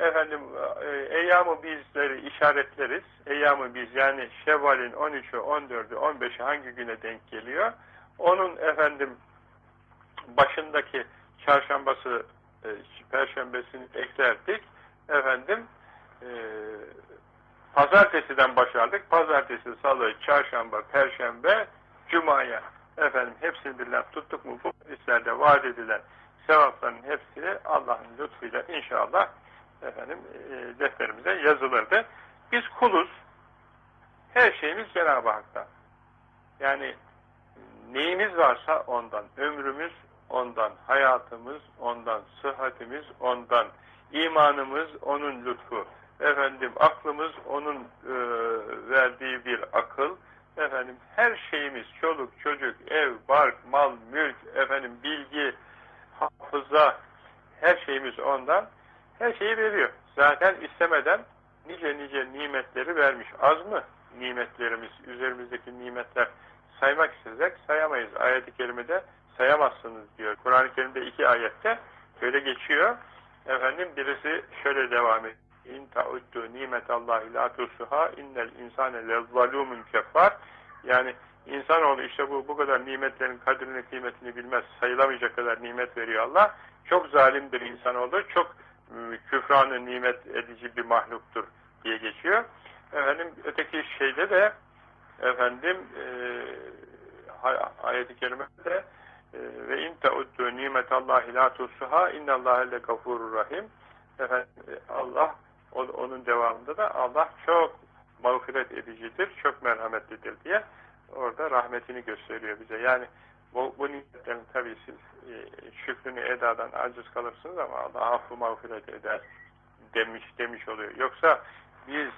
Efendim, e, eyyam-ı bizleri işaretleriz. Eyyam-ı biz yani Şevval'in 13'ü, 14'ü, 15'i hangi güne denk geliyor? Onun efendim başındaki çarşambası, e, perşembesini eklerdik. Efendim, e, pazartesiden başlardık. Pazartesi, salı, çarşamba, perşembe, cumaya efendim hepsini birden tuttuk mu bu hadislerde vaat edilen sevapların hepsi Allah'ın lütfuyla inşallah efendim e, defterimize yazılırdı. Biz kuluz. Her şeyimiz Cenab-ı Hak'tan. Yani neyimiz varsa ondan. Ömrümüz ondan. Hayatımız ondan. Sıhhatimiz ondan. imanımız onun lütfu efendim aklımız onun e, verdiği bir akıl, efendim her şeyimiz çoluk, çocuk, ev, bark, mal, mülk, efendim bilgi, hafıza, her şeyimiz ondan. Her şeyi veriyor. Zaten istemeden nice nice nimetleri vermiş. Az mı nimetlerimiz, üzerimizdeki nimetler saymak istesek sayamayız. Ayet-i kerimede sayamazsınız diyor. Kur'an-ı Kerim'de iki ayette böyle geçiyor. Efendim birisi şöyle devam ediyor in ta'uddu nimetallahi la tusuha innel insane lezzalumun keffar yani insanoğlu işte bu bu kadar nimetlerin kadrini kıymetini bilmez sayılamayacak kadar nimet veriyor Allah çok zalim bir insan olur çok küfranı nimet edici bir mahluktur diye geçiyor efendim öteki şeyde de efendim e, ayet-i kerimede e, ve in ta'uddu nimetallahi la tusuha innallâhe le gafurur rahim efendim Allah onun devamında da Allah çok mağfiret edicidir, çok merhametlidir diye orada rahmetini gösteriyor bize. Yani bu, bu nimetlerin tabi siz e, şükrünü edadan aciz kalırsınız ama Allah affı mağfiret eder demiş demiş oluyor. Yoksa biz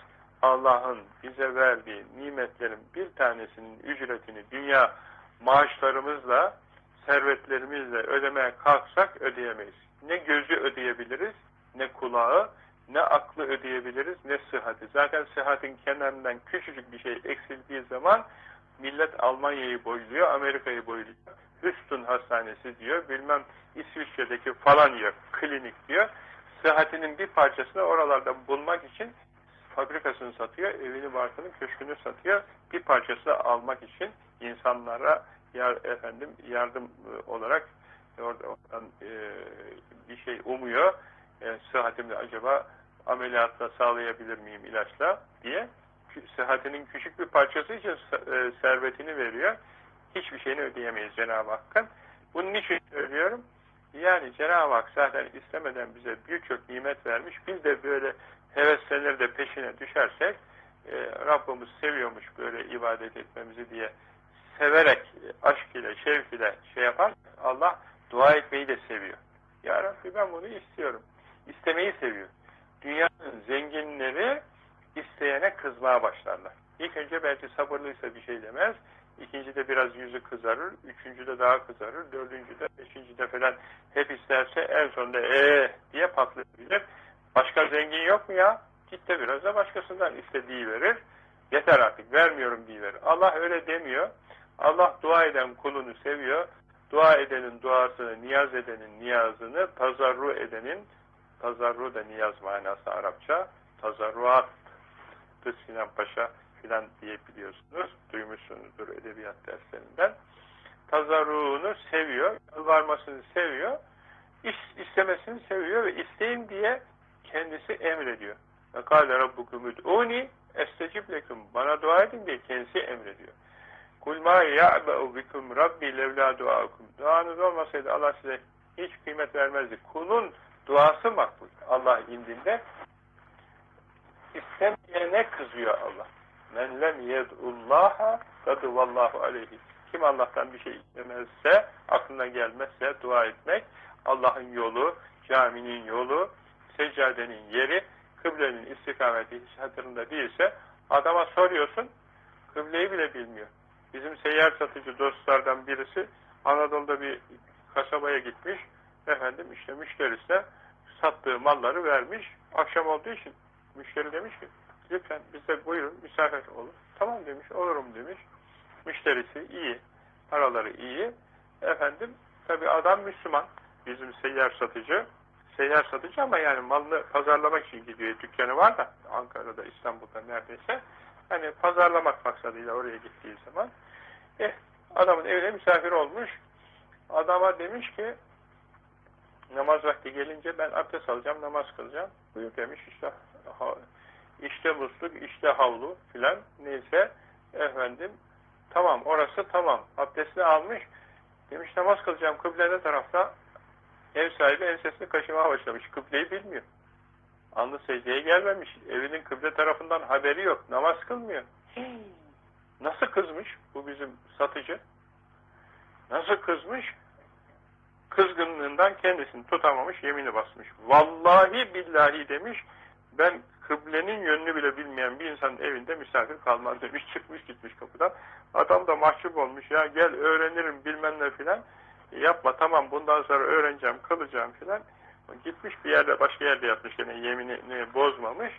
Allah'ın bize verdiği nimetlerin bir tanesinin ücretini dünya maaşlarımızla, servetlerimizle ödemeye kalksak ödeyemeyiz. Ne gözü ödeyebiliriz, ne kulağı, ne aklı ödeyebiliriz ne sıhhati. Zaten sıhhatin kenarından küçücük bir şey eksildiği zaman millet Almanya'yı boyluyor, Amerika'yı boyluyor. Houston Hastanesi diyor, bilmem İsviçre'deki falan yer, klinik diyor. Sıhhatinin bir parçasını oralarda bulmak için fabrikasını satıyor, evini, barkını, köşkünü satıyor. Bir parçası almak için insanlara yar, efendim yardım e, olarak oradan e, bir şey umuyor. E, sıhhatimde acaba ameliyatla sağlayabilir miyim ilaçla diye sıhhatinin küçük bir parçası için e, servetini veriyor. Hiçbir şeyini ödeyemeyiz Cenab-ı Hakk'ın. Bunun için söylüyorum. Yani Cenab-ı Hak zaten istemeden bize birçok nimet vermiş. Biz de böyle heveslenir de peşine düşersek e, Rabbimiz seviyormuş böyle ibadet etmemizi diye severek, aşk ile, şevk ile şey yapar. Allah dua etmeyi de seviyor. Ya Rabbi ben bunu istiyorum. İstemeyi seviyor. Dünyanın zenginleri isteyene kızmaya başlarlar. İlk önce belki sabırlıysa bir şey demez. İkincide biraz yüzü kızarır. Üçüncüde daha kızarır. Dördüncüde, beşincide falan hep isterse en sonunda ee diye patlayabilir. Başka zengin yok mu ya? Git biraz da başkasından istediği verir. Yeter artık vermiyorum diye verir. Allah öyle demiyor. Allah dua eden kulunu seviyor. Dua edenin duasını, niyaz edenin niyazını, tazarru edenin, tazarru da niyaz manası Arapça, tazarruat Sinan Paşa filan diyebiliyorsunuz. Duymuşsunuzdur edebiyat derslerinden. Tazarruğunu seviyor, varmasını seviyor, iş istemesini seviyor ve isteyin diye kendisi emrediyor. Ve kâle rabbukum ud'ûni estecib. Bana dua edin diye kendisi emrediyor. Kul mâ ya'be'u bikum rabbi levlâ duâkum. Duanız olmasaydı Allah size hiç kıymet vermezdi. Kulun duası makbul. Allah indinde istemeyene kızıyor Allah. Men lem yed'ullaha vallahu aleyhi. Kim Allah'tan bir şey istemezse, aklına gelmezse dua etmek, Allah'ın yolu, caminin yolu, seccadenin yeri, kıblenin istikameti hiç hatırında değilse, adama soruyorsun, kıbleyi bile bilmiyor. Bizim seyyar satıcı dostlardan birisi Anadolu'da bir kasabaya gitmiş. Efendim işte müşterisi sattığı malları vermiş. Akşam olduğu için müşteri demiş ki lütfen bize buyurun misafir olun. Tamam demiş olurum demiş. Müşterisi iyi. Paraları iyi. Efendim tabi adam Müslüman. Bizim seyyar satıcı. Seyyar satıcı ama yani malını pazarlamak için gidiyor. Dükkanı var da Ankara'da İstanbul'da neredeyse. Hani pazarlamak maksadıyla oraya gittiği zaman eh adamın evine misafir olmuş. Adama demiş ki namaz vakti gelince ben abdest alacağım, namaz kılacağım. Buyur demiş işte işte musluk, işte havlu filan neyse efendim tamam orası tamam. Abdestini almış. Demiş namaz kılacağım kıble tarafta ev sahibi ensesini kaşımaya başlamış. Kıbleyi bilmiyor. Anlı secdeye gelmemiş. Evinin kıble tarafından haberi yok. Namaz kılmıyor. Nasıl kızmış bu bizim satıcı? Nasıl kızmış? Kızgınlığından kendisini tutamamış, yemini basmış. Vallahi billahi demiş, ben kıblenin yönünü bile bilmeyen bir insanın evinde misafir kalmaz demiş. Çıkmış gitmiş kapıdan. Adam da mahcup olmuş. Ya gel öğrenirim bilmem ne filan. Yapma tamam bundan sonra öğreneceğim, kılacağım filan. Gitmiş bir yerde başka yerde yapmış yine yeminini bozmamış.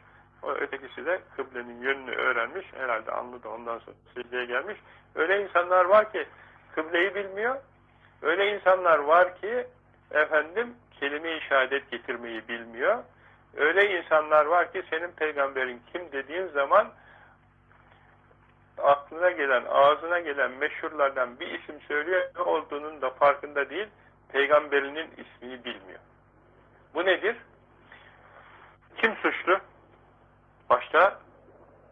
O ötekisi de kıblenin yönünü öğrenmiş. Herhalde anlı da ondan sonra secdeye gelmiş. Öyle insanlar var ki kıbleyi bilmiyor. Öyle insanlar var ki efendim kelime-i şehadet getirmeyi bilmiyor. Öyle insanlar var ki senin peygamberin kim dediğin zaman aklına gelen, ağzına gelen meşhurlardan bir isim söylüyor, ne olduğunun da farkında değil, peygamberinin ismini bilmiyor. Bu nedir? Kim suçlu? Başta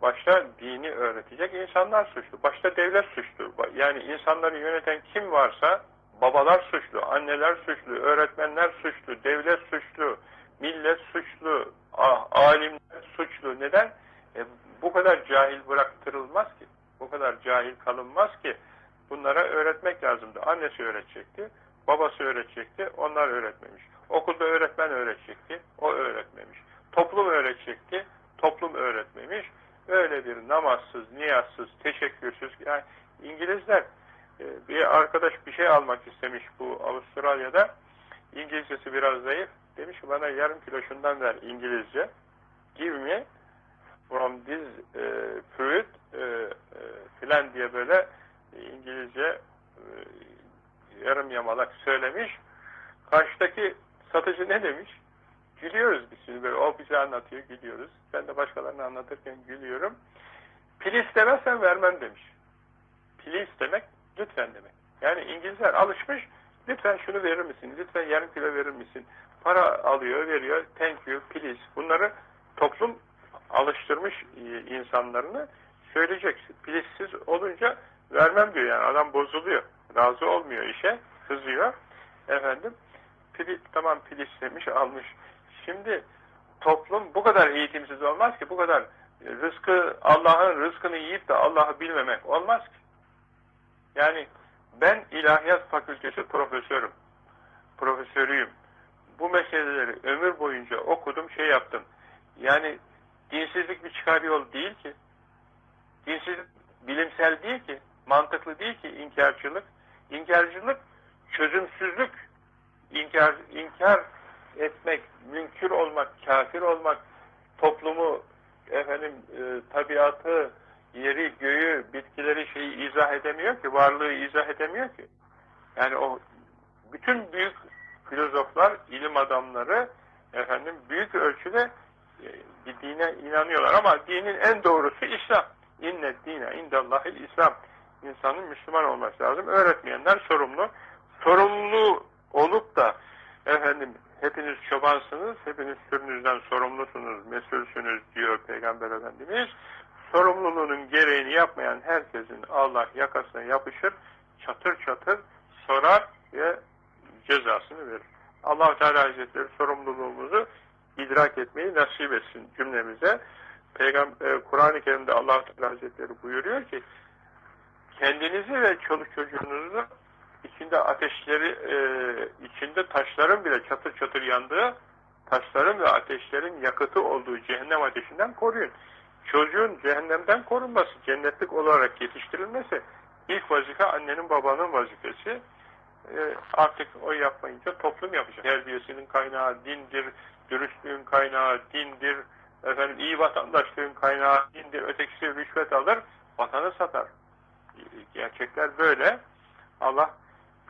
başta dini öğretecek insanlar suçlu. Başta devlet suçlu. Yani insanları yöneten kim varsa babalar suçlu, anneler suçlu, öğretmenler suçlu, devlet suçlu, millet suçlu, ah, alimler suçlu. Neden? E, bu kadar cahil bıraktırılmaz ki. Bu kadar cahil kalınmaz ki. Bunlara öğretmek lazımdı. Annesi öğretecekti, babası öğretecekti, onlar öğretmemiş. Okulda öğretmen öğretecekti, o öğretmemiş. Toplum öğretecekti, toplum öğretmemiş. Öyle bir namazsız, niyazsız, teşekkürsüz. Yani İngilizler e, bir arkadaş bir şey almak istemiş bu Avustralya'da. İngilizcesi biraz zayıf. Demiş ki bana yarım kilo şundan ver İngilizce. Give me from this e, fruit e, e, filan diye böyle İngilizce e, yarım yamalak söylemiş. Karşıdaki satıcı ne demiş? Gülüyoruz biz şimdi böyle. O bize anlatıyor, gülüyoruz. Ben de başkalarına anlatırken gülüyorum. Pil istemezsen vermem demiş. Pili istemek lütfen demek. Yani İngilizler alışmış, lütfen şunu verir misin, lütfen yarım kilo verir misin? Para alıyor, veriyor, thank you, please. Bunları toplum alıştırmış e, insanlarını söyleyeceksin. Please'siz olunca vermem diyor yani adam bozuluyor. Razı olmuyor işe, kızıyor. Efendim, pili, tamam pil istemiş, almış. Şimdi toplum bu kadar eğitimsiz olmaz ki, bu kadar rızkı, Allah'ın rızkını yiyip de Allah'ı bilmemek olmaz ki. Yani ben ilahiyat fakültesi profesörüm. Profesörüyüm. Bu meseleleri ömür boyunca okudum, şey yaptım. Yani dinsizlik bir çıkar yol değil ki. Dinsizlik bilimsel değil ki. Mantıklı değil ki inkarcılık. İnkarcılık çözümsüzlük. İnkar, inkar etmek, münkür olmak, kafir olmak, toplumu, efendim, e, tabiatı, yeri, göğü, bitkileri şeyi izah edemiyor ki, varlığı izah edemiyor ki. Yani o bütün büyük filozoflar, ilim adamları efendim büyük ölçüde e, bir dine inanıyorlar ama dinin en doğrusu İslam. İnne dine indallahil İslam. İnsanın Müslüman olması lazım. Öğretmeyenler sorumlu. Sorumlu olup da efendim hepiniz çobansınız, hepiniz sürünüzden sorumlusunuz, mesulsünüz diyor Peygamber Efendimiz. Sorumluluğunun gereğini yapmayan herkesin Allah yakasına yapışır, çatır çatır sorar ve cezasını verir. allah Teala Hazretleri sorumluluğumuzu idrak etmeyi nasip etsin cümlemize. E, Kur'an-ı Kerim'de allah Teala Hazretleri buyuruyor ki kendinizi ve çoluk çocuğunuzu içinde ateşleri e, içinde taşların bile çatır çatır yandığı taşların ve ateşlerin yakıtı olduğu cehennem ateşinden koruyun. Çocuğun cehennemden korunması, cennetlik olarak yetiştirilmesi ilk vazife annenin babanın vazifesi. E, artık o yapmayınca toplum yapacak. Terbiyesinin kaynağı dindir, dürüstlüğün kaynağı dindir, efendim iyi vatandaşlığın kaynağı dindir, ötekisi rüşvet alır, vatanı satar. Gerçekler böyle. Allah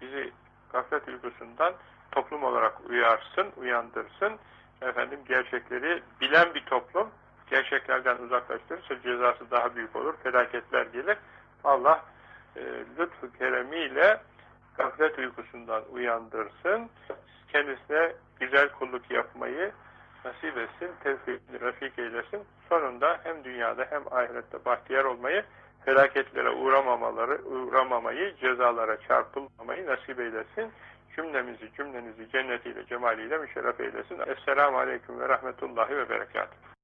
bizi gaflet uykusundan toplum olarak uyarsın, uyandırsın. Efendim gerçekleri bilen bir toplum gerçeklerden uzaklaştırırsa cezası daha büyük olur. Felaketler gelir. Allah e, lütfu keremiyle gaflet uykusundan uyandırsın. Kendisine güzel kulluk yapmayı nasip etsin, tevfikini rafik eylesin. Sonunda hem dünyada hem ahirette bahtiyar olmayı, felaketlere uğramamaları, uğramamayı, cezalara çarpılmamayı nasip eylesin. Cümlemizi, cümlenizi cennetiyle, cemaliyle müşerref eylesin. Esselamu Aleyküm ve Rahmetullahi ve Berekatuhu.